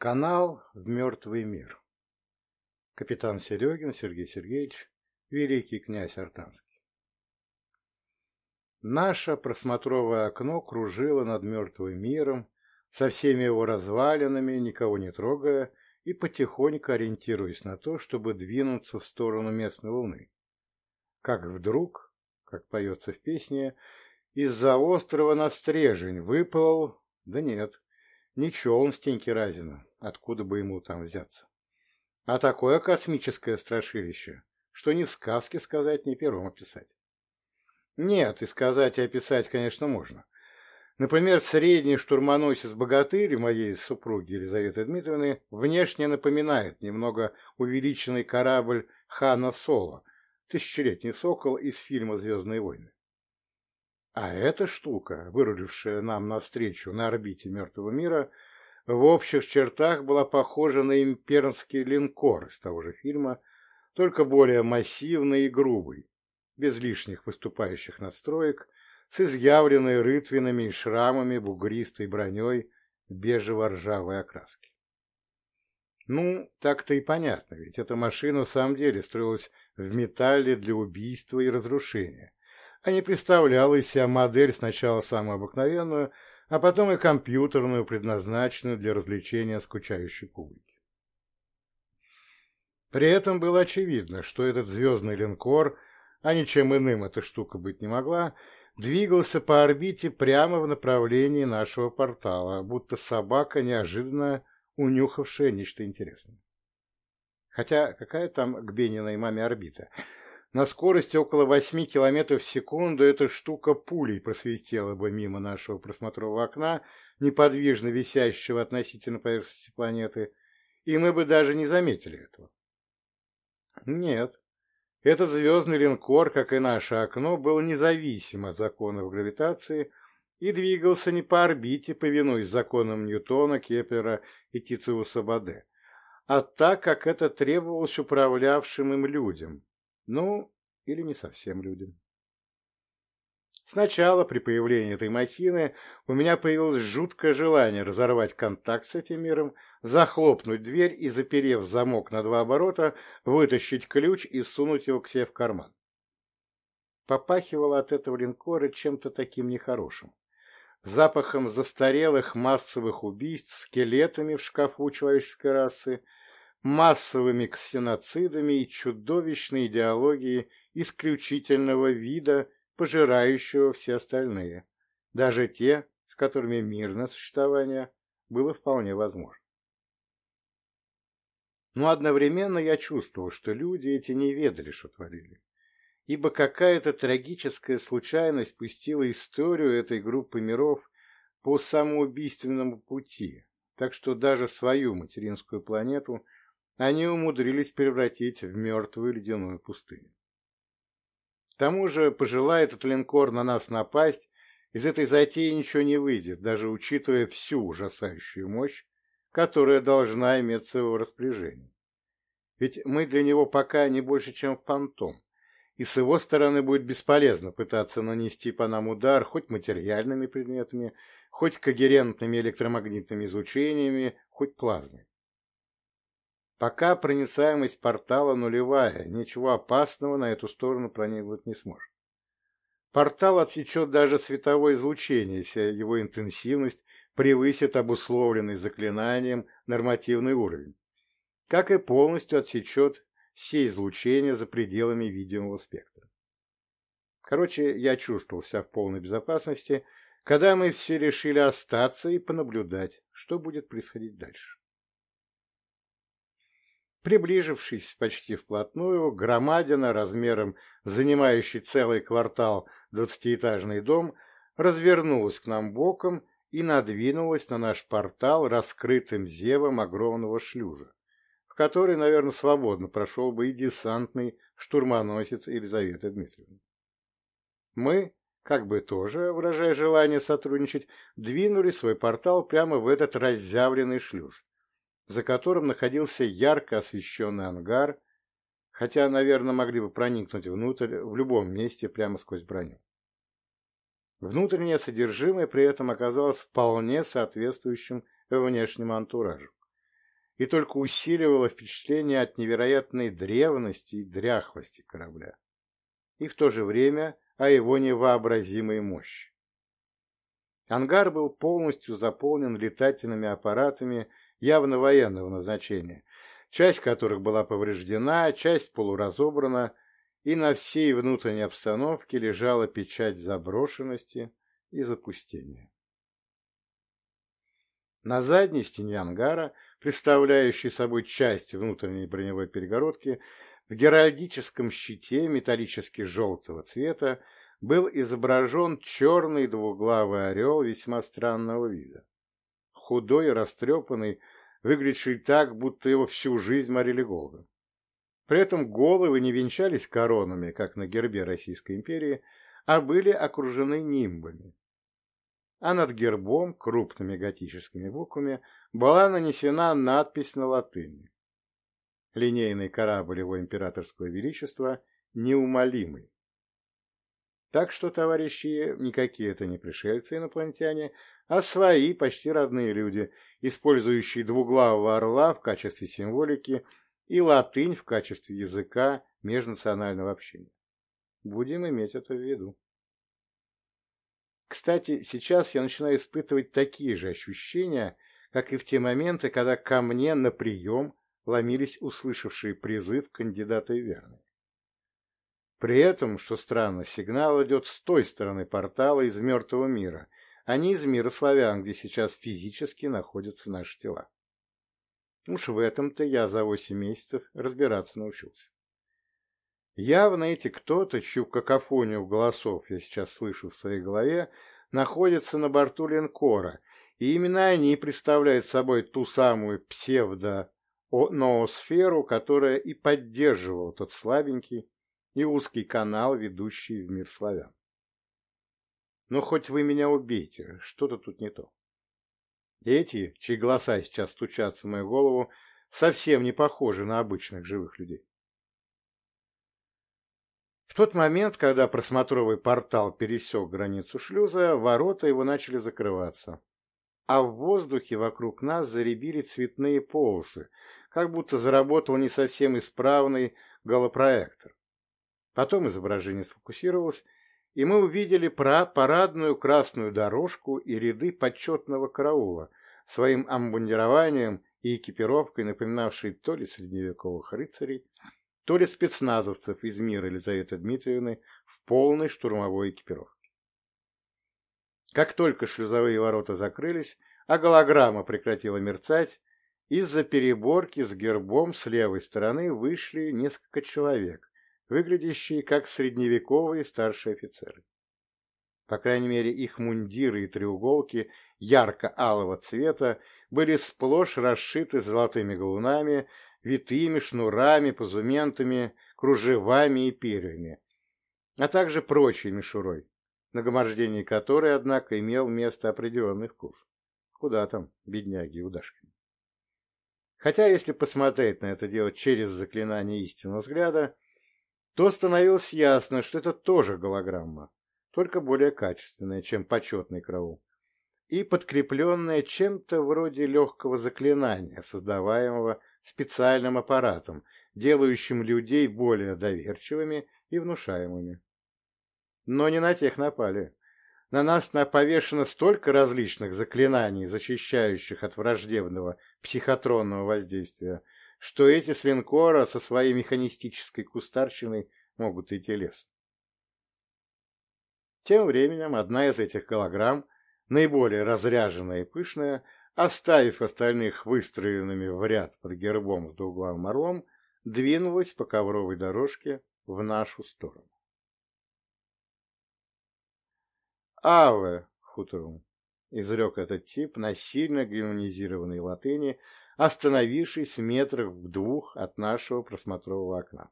Канал в мертвый мир. Капитан Серегин Сергей Сергеевич, великий князь Артанский. Наше просмотровое окно кружило над мертвым миром, со всеми его развалинами, никого не трогая, и потихоньку ориентируясь на то, чтобы двинуться в сторону местной луны. Как вдруг, как поется в песне, из-за острова на стрежень выплыл, да нет, ничего он Стеньки Разина, откуда бы ему там взяться. А такое космическое страшилище, что ни в сказке сказать, ни пером описать. Нет, и сказать, и описать, конечно, можно. Например, средний штурмоносец-богатырь моей супруги Елизаветы Дмитриевны внешне напоминает немного увеличенный корабль Хана Соло, тысячелетний сокол из фильма «Звездные войны». А эта штука, вырулившая нам навстречу на орбите мертвого мира, в общих чертах была похожа на имперский линкор из того же фильма, только более массивный и грубый, без лишних выступающих надстроек, с изъявленной рытвинами и шрамами бугристой броней бежево-ржавой окраски. Ну, так-то и понятно, ведь эта машина в самом деле строилась в металле для убийства и разрушения, а не представляла из себя модель сначала самую обыкновенную, а потом и компьютерную, предназначенную для развлечения скучающей публики. При этом было очевидно, что этот звездный линкор, а ничем иным эта штука быть не могла, двигался по орбите прямо в направлении нашего портала, будто собака, неожиданно унюхавшая нечто интересное. Хотя какая там к Бениной маме орбита? На скорости около 8 км в секунду эта штука пулей просвистела бы мимо нашего просмотрового окна, неподвижно висящего относительно поверхности планеты, и мы бы даже не заметили этого. Нет, этот звездный линкор, как и наше окно, был независим от законов гравитации и двигался не по орбите, повинуясь законам Ньютона, Кеплера и Тициуса Баде, а так, как это требовалось управлявшим им людям, ну, или не совсем людям. Сначала, при появлении этой махины, у меня появилось жуткое желание разорвать контакт с этим миром, захлопнуть дверь и, заперев замок на два оборота, вытащить ключ и сунуть его к себе в карман. Попахивало от этого линкора чем-то таким нехорошим. Запахом застарелых массовых убийств скелетами в шкафу человеческой расы, массовыми ксеноцидами и чудовищной идеологией исключительного вида, пожирающего все остальные, даже те, с которыми мирное существование было вполне возможно. Но одновременно я чувствовал, что люди эти не ведали, что творили, ибо какая-то трагическая случайность пустила историю этой группы миров по самоубийственному пути, так что даже свою материнскую планету – они умудрились превратить в мертвую ледяную пустыню. К тому же, пожелает этот линкор на нас напасть, из этой затеи ничего не выйдет, даже учитывая всю ужасающую мощь, которая должна иметься в его распоряжении. Ведь мы для него пока не больше, чем фантом, и с его стороны будет бесполезно пытаться нанести по нам удар хоть материальными предметами, хоть когерентными электромагнитными излучениями, хоть плазмой. Пока проницаемость портала нулевая, ничего опасного на эту сторону проникнуть не сможет. Портал отсечет даже световое излучение, если его интенсивность превысит обусловленный заклинанием нормативный уровень, как и полностью отсечет все излучения за пределами видимого спектра. Короче, я чувствовал себя в полной безопасности, когда мы все решили остаться и понаблюдать, что будет происходить дальше. Приближившись почти вплотную, громадина размером занимающий целый квартал двадцатиэтажный дом развернулась к нам боком и надвинулась на наш портал раскрытым зевом огромного шлюза, в который, наверное, свободно прошел бы и десантный штурмоносец Елизаветы Дмитриевны. Мы, как бы тоже, выражая желание сотрудничать, двинули свой портал прямо в этот разъявленный шлюз, за которым находился ярко освещенный ангар, хотя, наверное, могли бы проникнуть внутрь в любом месте прямо сквозь броню. Внутреннее содержимое при этом оказалось вполне соответствующим внешнему антуражу. и только усиливало впечатление от невероятной древности и дряхлости корабля, и в то же время о его невообразимой мощи. Ангар был полностью заполнен летательными аппаратами явно военного назначения, часть которых была повреждена, часть полуразобрана, и на всей внутренней обстановке лежала печать заброшенности и запустения. На задней стене ангара, представляющей собой часть внутренней броневой перегородки, в геральдическом щите металлически желтого цвета был изображен черный двуглавый орел весьма странного вида. Худой и растрепанный, выглядевший так, будто его всю жизнь морили голодом. При этом головы не венчались коронами, как на гербе Российской империи, а были окружены нимбами. А над гербом крупными готическими буквами была нанесена надпись на латыни. Линейный корабль его императорского величества неумолимый. Так что, товарищи, никакие это не пришельцы-инопланетяне, а свои, почти родные люди, использующие двуглавого орла в качестве символики и латынь в качестве языка межнационального общения. Будем иметь это в виду. Кстати, сейчас я начинаю испытывать такие же ощущения, как и в те моменты, когда ко мне на прием ломились услышавшие призыв кандидаты верные. При этом, что странно, сигнал идет с той стороны портала из мертвого мира, а не из мира славян, где сейчас физически находятся наши тела. Уж в этом-то я за восемь месяцев разбираться научился. Явно эти кто-то, чью какофонию голосов я сейчас слышу в своей голове, находится на борту линкора, и именно они представляют собой ту самую псевдо-ноосферу, которая и поддерживала тот слабенький и узкий канал, ведущий в мир славян. Но хоть вы меня убейте, что-то тут не то. Эти, чьи голоса сейчас стучатся в мою голову, совсем не похожи на обычных живых людей. В тот момент, когда просмотровый портал пересек границу шлюза, ворота его начали закрываться, а в воздухе вокруг нас заребили цветные полосы, как будто заработал не совсем исправный голопроектор. Потом изображение сфокусировалось, и мы увидели парадную красную дорожку и ряды почетного караула, своим амбундированием и экипировкой, напоминавшей то ли средневековых рыцарей, то ли спецназовцев из мира Елизаветы Дмитриевны в полной штурмовой экипировке. Как только шлюзовые ворота закрылись, а голограмма прекратила мерцать, из-за переборки с гербом с левой стороны вышли несколько человек, выглядящие как средневековые старшие офицеры. По крайней мере, их мундиры и треуголки ярко-алого цвета были сплошь расшиты золотыми галунами, витыми шнурами, позументами, кружевами и перьями, а также прочей мишурой, нагромождении которой, однако, имел место определенный вкус. Куда там, бедняги Удашкины. Хотя, если посмотреть на это дело через заклинание истинного взгляда, то становилось ясно, что это тоже голограмма, только более качественная, чем почетный караул, и подкрепленная чем-то вроде легкого заклинания, создаваемого специальным аппаратом, делающим людей более доверчивыми и внушаемыми. Но не на тех напали. На нас повешено столько различных заклинаний, защищающих от враждебного психотронного воздействия, что эти с линкора со своей механистической кустарщиной могут идти лес. Тем временем одна из этих голограмм, наиболее разряженная и пышная, оставив остальных выстроенными в ряд под гербом с двуглавым орлом, двинулась по ковровой дорожке в нашу сторону. «Аве, хуторум!» — изрек этот тип на сильно германизированной латыни, остановившись метрах в двух от нашего просмотрового окна.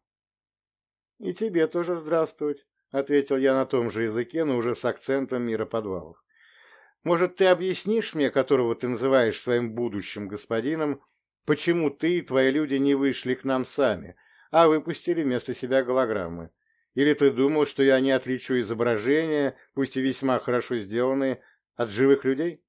«И тебе тоже здравствовать», — ответил я на том же языке, но уже с акцентом мира подвалов. «Может, ты объяснишь мне, которого ты называешь своим будущим господином, почему ты и твои люди не вышли к нам сами, а выпустили вместо себя голограммы? Или ты думал, что я не отличу изображения, пусть и весьма хорошо сделанные, от живых людей?»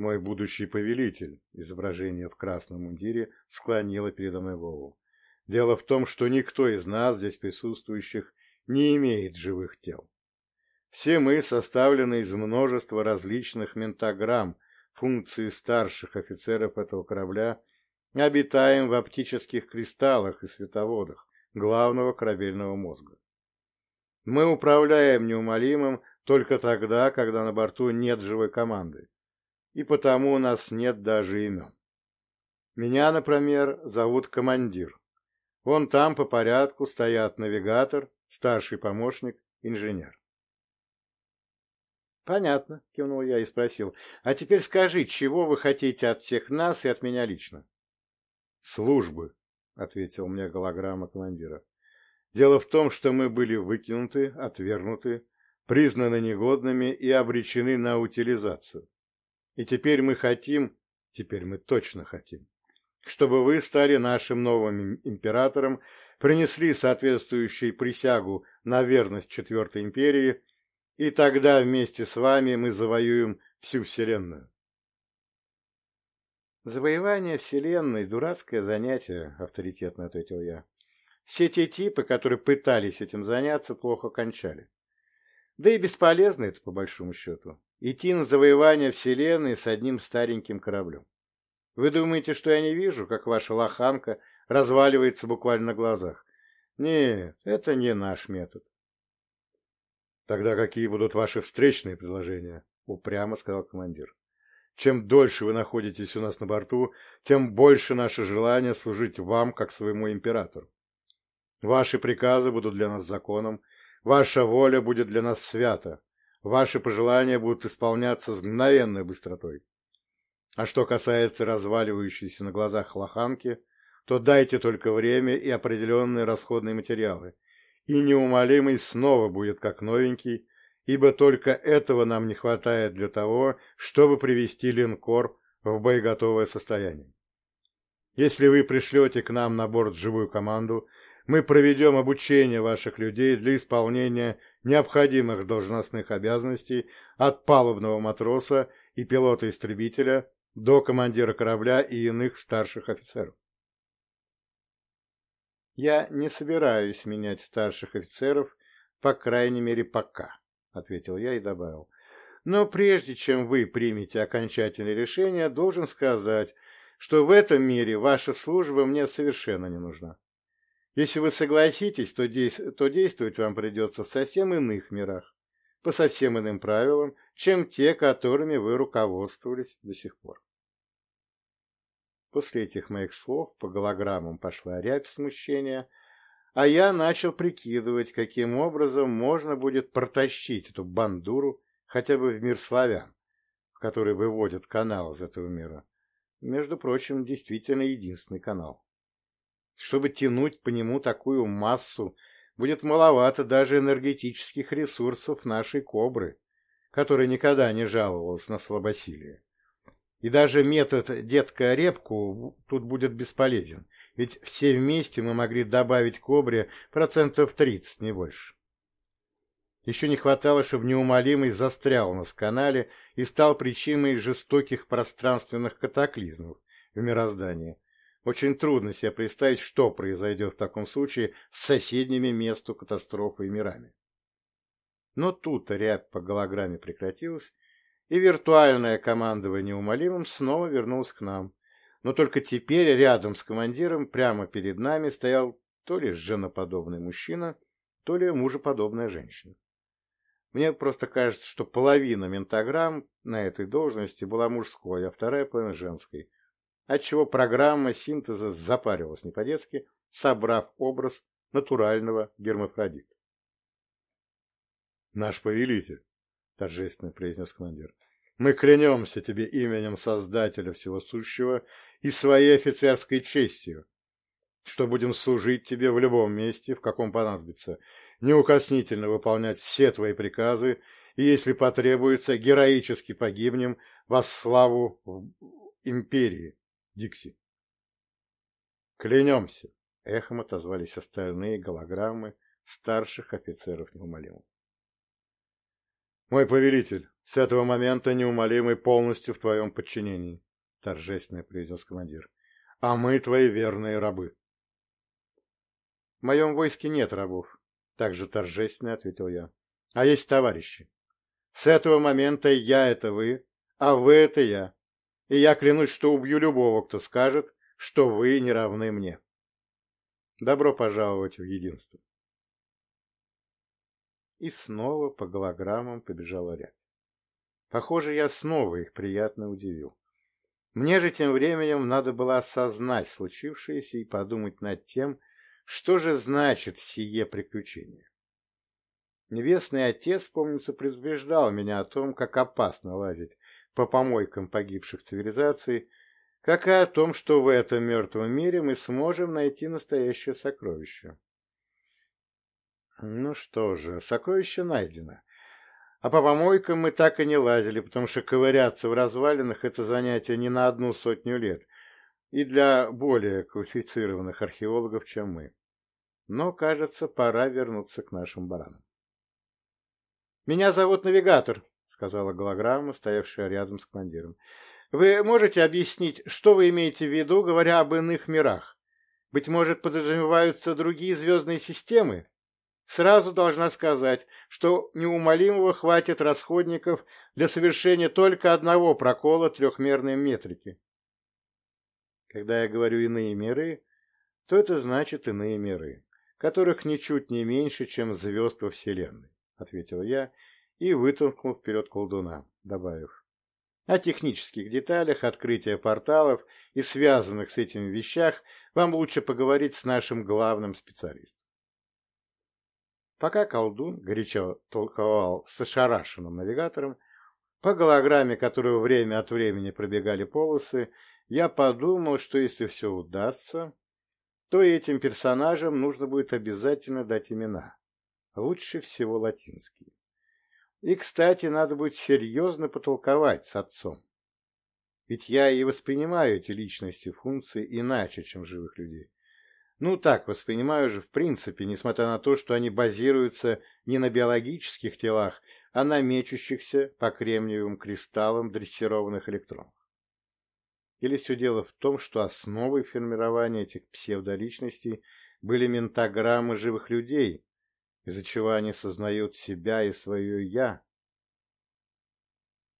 Мой будущий повелитель, изображение в красном мундире, склонило передо мной голову. Дело в том, что никто из нас, здесь присутствующих, не имеет живых тел. Все мы составлены из множества различных ментаграмм, функции старших офицеров этого корабля, обитаем в оптических кристаллах и световодах главного корабельного мозга. Мы управляем неумолимым только тогда, когда на борту нет живой команды, и потому у нас нет даже имен. Меня, например, зовут командир. Вон там по порядку стоят навигатор, старший помощник, инженер. «Понятно», — кивнул я и спросил. «А теперь скажи, чего вы хотите от всех нас и от меня лично?» «Службы», — ответил мне голограмма командира. «Дело в том, что мы были выкинуты, отвергнуты, признаны негодными и обречены на утилизацию. И теперь мы хотим, теперь мы точно хотим, чтобы вы стали нашим новым императором, принесли соответствующую присягу на верность Четвертой империи, и тогда вместе с вами мы завоюем всю Вселенную. Завоевание Вселенной – дурацкое занятие, авторитетно ответил я. Все те типы, которые пытались этим заняться, плохо кончали. Да и бесполезно это, по большому счету. Идти на завоевание Вселенной с одним стареньким кораблем. Вы думаете, что я не вижу, как ваша лоханка разваливается буквально на глазах? Нет, это не наш метод. Тогда какие будут ваши встречные предложения? Упрямо сказал командир. Чем дольше вы находитесь у нас на борту, тем больше наше желание служить вам, как своему императору. Ваши приказы будут для нас законом, ваша воля будет для нас свята, ваши пожелания будут исполняться с мгновенной быстротой. А что касается разваливающейся на глазах лоханки, то дайте только время и определенные расходные материалы, и неумолимый снова будет как новенький, ибо только этого нам не хватает для того, чтобы привести линкор в боеготовое состояние. Если вы пришлете к нам на борт живую команду, мы проведем обучение ваших людей для исполнения необходимых должностных обязанностей от палубного матроса и пилота-истребителя до командира корабля и иных старших офицеров. Я не собираюсь менять старших офицеров, по крайней мере, пока, — ответил я и добавил. Но прежде чем вы примете окончательное решение, должен сказать, что в этом мире ваша служба мне совершенно не нужна. Если вы согласитесь, то, дейс то действовать вам придется в совсем иных мирах, по совсем иным правилам, чем те, которыми вы руководствовались до сих пор. После этих моих слов по голограммам пошла рябь смущения, а я начал прикидывать, каким образом можно будет протащить эту бандуру хотя бы в мир славян, в который выводят канал из этого мира. Между прочим, действительно единственный канал. Чтобы тянуть по нему такую массу, будет маловато даже энергетических ресурсов нашей кобры, которая никогда не жаловалась на слабосилие. И даже метод «детка репку» тут будет бесполезен, ведь все вместе мы могли добавить кобре процентов 30, не больше. Еще не хватало, чтобы неумолимый застрял в канале и стал причиной жестоких пространственных катаклизмов в мироздании. Очень трудно себе представить, что произойдет в таком случае с соседними месту катастрофы и мирами. Но тут рябь по голограмме прекратилась, и виртуальное командование умолимым снова вернулось к нам. Но только теперь рядом с командиром прямо перед нами стоял то ли женоподобный мужчина, то ли мужеподобная женщина. Мне просто кажется, что половина ментограмм на этой должности была мужской, а вторая половина женской, отчего программа синтеза запарилась не по-детски, собрав образ натурального гермафродита. «Наш повелитель», торжественно произнес командир. Мы клянемся тебе именем Создателя Всего Сущего и своей офицерской честью, что будем служить тебе в любом месте, в каком понадобится, неукоснительно выполнять все твои приказы, и, если потребуется, героически погибнем во славу империи, Дикси. Клянемся! Эхом отозвались остальные голограммы старших офицеров неумолимых. Мой повелитель, с этого момента неумолимый полностью в твоем подчинении, торжественно произнес командир. А мы твои верные рабы. В моем войске нет рабов, также торжественно ответил я. А есть товарищи. С этого момента я — это вы, а вы — это я. И я клянусь, что убью любого, кто скажет, что вы не равны мне. Добро пожаловать в единство. И снова по голограммам побежала рябь. Похоже, я снова их приятно удивил. Мне же тем временем надо было осознать случившееся и подумать над тем, что же значит сие приключение. Небесный отец, помнится, предупреждал меня о том, как опасно лазить по помойкам погибших цивилизаций, как и о том, что в этом мертвом мире мы сможем найти настоящее сокровище. Ну что же, сокровище найдено. А по помойкам мы так и не лазили, потому что ковыряться в развалинах – это занятие не на одну сотню лет, и для более квалифицированных археологов, чем мы. Но, кажется, пора вернуться к нашим баранам. «Меня зовут Навигатор», — сказала голограмма, стоявшая рядом с командиром. «Вы можете объяснить, что вы имеете в виду, говоря об иных мирах? Быть может, подразумеваются другие звездные системы?» Сразу должна сказать, что неумолимого хватит расходников для совершения только одного прокола трехмерной метрики. Когда я говорю «иные миры», то это значит иные миры, которых ничуть не меньше, чем звезд во Вселенной, — ответил я и вытолкнул вперед колдуна, добавив. О технических деталях открытия порталов и связанных с этим вещах вам лучше поговорить с нашим главным специалистом. Пока колдун горячо толковал с ошарашенным навигатором, по голограмме которого время от времени пробегали полосы, я подумал, что если все удастся, то этим персонажам нужно будет обязательно дать имена. Лучше всего латинские. И, кстати, надо будет серьезно потолковать с отцом. Ведь я и воспринимаю эти личности, функции иначе, чем живых людей. Ну так, воспринимаю же в принципе, несмотря на то, что они базируются не на биологических телах, а на мечущихся по кремниевым кристаллам дрессированных электронов. Или все дело в том, что основой формирования этих псевдоличностей были ментаграммы живых людей, из-за чего они сознают себя и свое «я».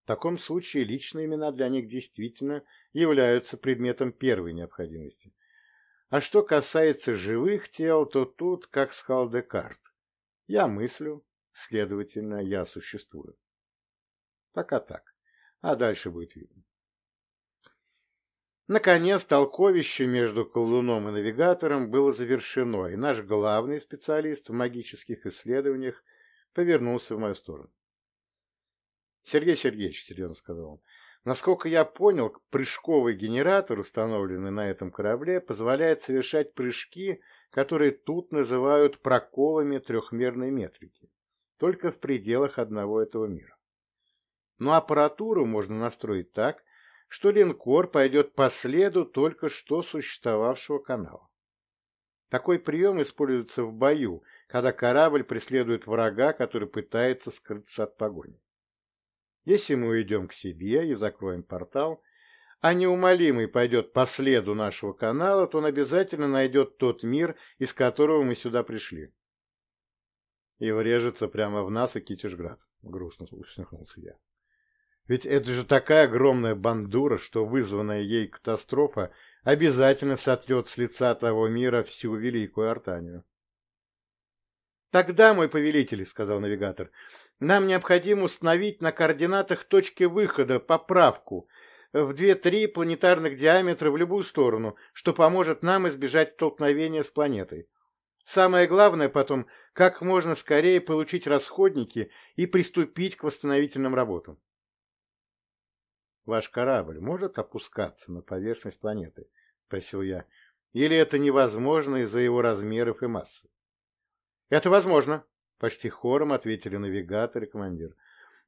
В таком случае личные имена для них действительно являются предметом первой необходимости, а что касается живых тел, то тут, как сказал Декарт, я мыслю, следовательно, я существую. Пока так, а дальше будет видно. Наконец, толковище между колдуном и навигатором было завершено, и наш главный специалист в магических исследованиях повернулся в мою сторону. — Сергей Сергеевич, — серьезно сказал он, Насколько я понял, прыжковый генератор, установленный на этом корабле, позволяет совершать прыжки, которые тут называют проколами трехмерной метрики, только в пределах одного этого мира. Но аппаратуру можно настроить так, что линкор пойдет по следу только что существовавшего канала. Такой прием используется в бою, когда корабль преследует врага, который пытается скрыться от погони. Если мы уйдем к себе и закроем портал, а неумолимый пойдет по следу нашего канала, то он обязательно найдет тот мир, из которого мы сюда пришли. И врежется прямо в нас и Китежград. Грустно усмехнулся я. Ведь это же такая огромная бандура, что вызванная ей катастрофа обязательно сотрет с лица того мира всю великую Артанию. «Тогда, мой повелитель, — сказал навигатор, нам необходимо установить на координатах точки выхода поправку в 2-3 планетарных диаметра в любую сторону, что поможет нам избежать столкновения с планетой. Самое главное потом, как можно скорее получить расходники и приступить к восстановительным работам. «Ваш корабль может опускаться на поверхность планеты?» — спросил я. «Или это невозможно из-за его размеров и массы?» «Это возможно», Почти хором ответили навигатор и командир.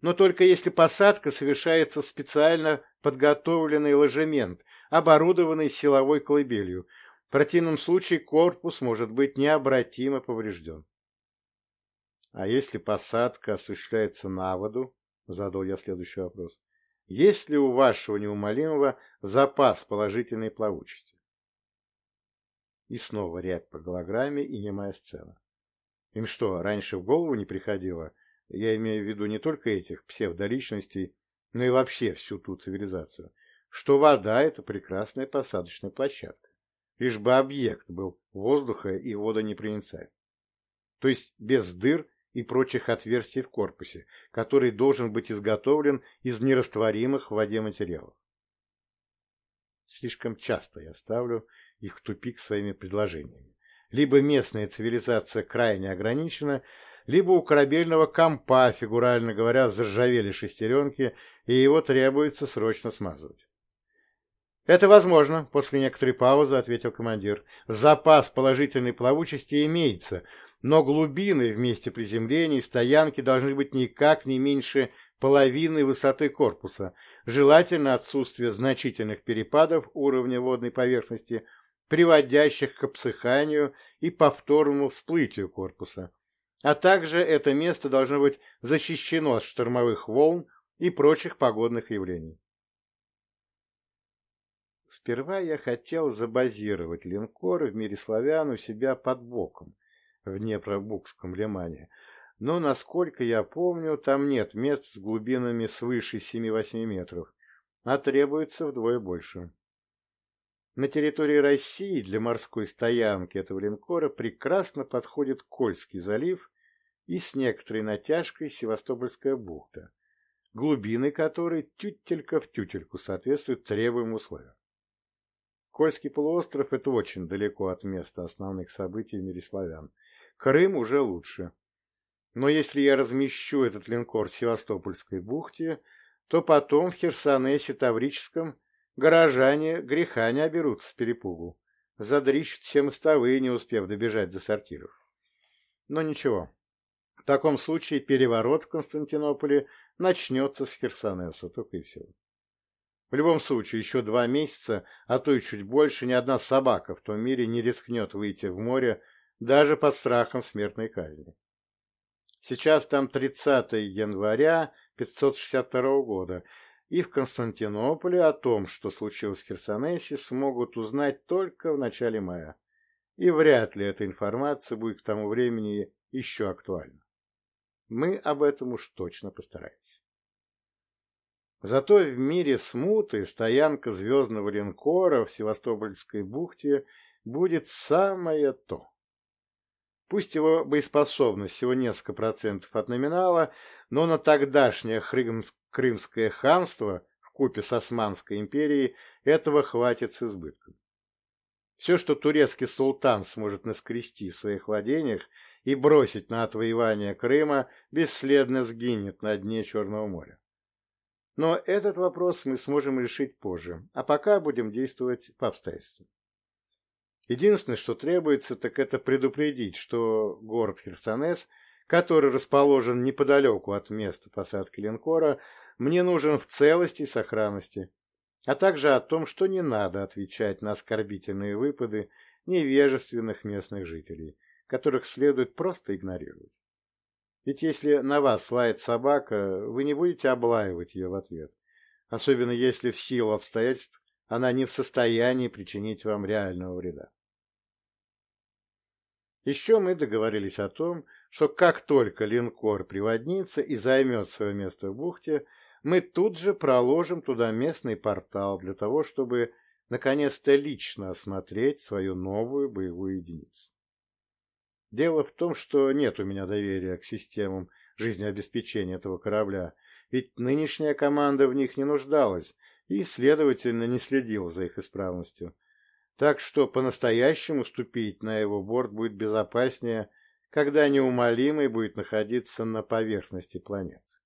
Но только если посадка совершается специально подготовленный ложемент, оборудованный силовой колыбелью. В противном случае корпус может быть необратимо поврежден. А если посадка осуществляется на воду? — задал я следующий вопрос. «Есть ли у вашего неумолимого запас положительной плавучести?» И снова рябь по голограмме и немая сцена. Им что, раньше в голову не приходило, я имею в виду не только этих псевдоличностей, но и вообще всю ту цивилизацию, что вода — это прекрасная посадочная площадка, лишь бы объект был воздуха и водонепроницаем. То есть без дыр и прочих отверстий в корпусе, который должен быть изготовлен из нерастворимых в воде материалов. Слишком часто я ставлю их в тупик своими предложениями. Либо местная цивилизация крайне ограничена, либо у корабельного компа, фигурально говоря, заржавели шестеренки, и его требуется срочно смазывать. «Это возможно», — после некоторой паузы ответил командир. «Запас положительной плавучести имеется, но глубины в месте приземления и стоянки должны быть никак не меньше половины высоты корпуса, желательно отсутствие значительных перепадов уровня водной поверхности приводящих к обсыханию и повторному всплытию корпуса. А также это место должно быть защищено от штормовых волн и прочих погодных явлений. Сперва я хотел забазировать линкор в мире славян у себя под боком, в Днепробукском лимане, но, насколько я помню, там нет мест с глубинами свыше 7-8 метров, а требуется вдвое больше. На территории России для морской стоянки этого линкора прекрасно подходит Кольский залив и с некоторой натяжкой Севастопольская бухта, глубины которой тютелька в тютельку соответствуют требуемым условиям. Кольский полуостров – это очень далеко от места основных событий в мире славян. Крым уже лучше. Но если я размещу этот линкор в Севастопольской бухте, то потом в Херсонесе Таврическом Горожане греха не оберутся с перепугу. Задрищут все мостовые, не успев добежать до сортиров. Но ничего. В таком случае переворот в Константинополе начнется с Херсонеса, только и всего. В любом случае, еще два месяца, а то и чуть больше, ни одна собака в том мире не рискнет выйти в море даже под страхом смертной казни. Сейчас там 30 января 562 года, и в Константинополе о том, что случилось в Херсонесе, смогут узнать только в начале мая. И вряд ли эта информация будет к тому времени еще актуальна. Мы об этом уж точно постараемся. Зато в мире смуты стоянка звездного линкора в Севастопольской бухте будет самое то. Пусть его боеспособность всего несколько процентов от номинала, но на тогдашнее Крымское ханство в купе с Османской империей этого хватит с избытком. Все, что турецкий султан сможет наскрести в своих владениях и бросить на отвоевание Крыма, бесследно сгинет на дне Черного моря. Но этот вопрос мы сможем решить позже, а пока будем действовать по обстоятельствам. Единственное, что требуется, так это предупредить, что город Херсонес, который расположен неподалеку от места посадки линкора, мне нужен в целости и сохранности, а также о том, что не надо отвечать на оскорбительные выпады невежественных местных жителей, которых следует просто игнорировать. Ведь если на вас лает собака, вы не будете облаивать ее в ответ, особенно если в силу обстоятельств она не в состоянии причинить вам реального вреда. Еще мы договорились о том, что как только линкор приводнится и займет свое место в бухте, мы тут же проложим туда местный портал для того, чтобы наконец-то лично осмотреть свою новую боевую единицу. Дело в том, что нет у меня доверия к системам жизнеобеспечения этого корабля, ведь нынешняя команда в них не нуждалась и, следовательно, не следила за их исправностью. Так что по-настоящему ступить на его борт будет безопаснее, когда неумолимый будет находиться на поверхности планеты.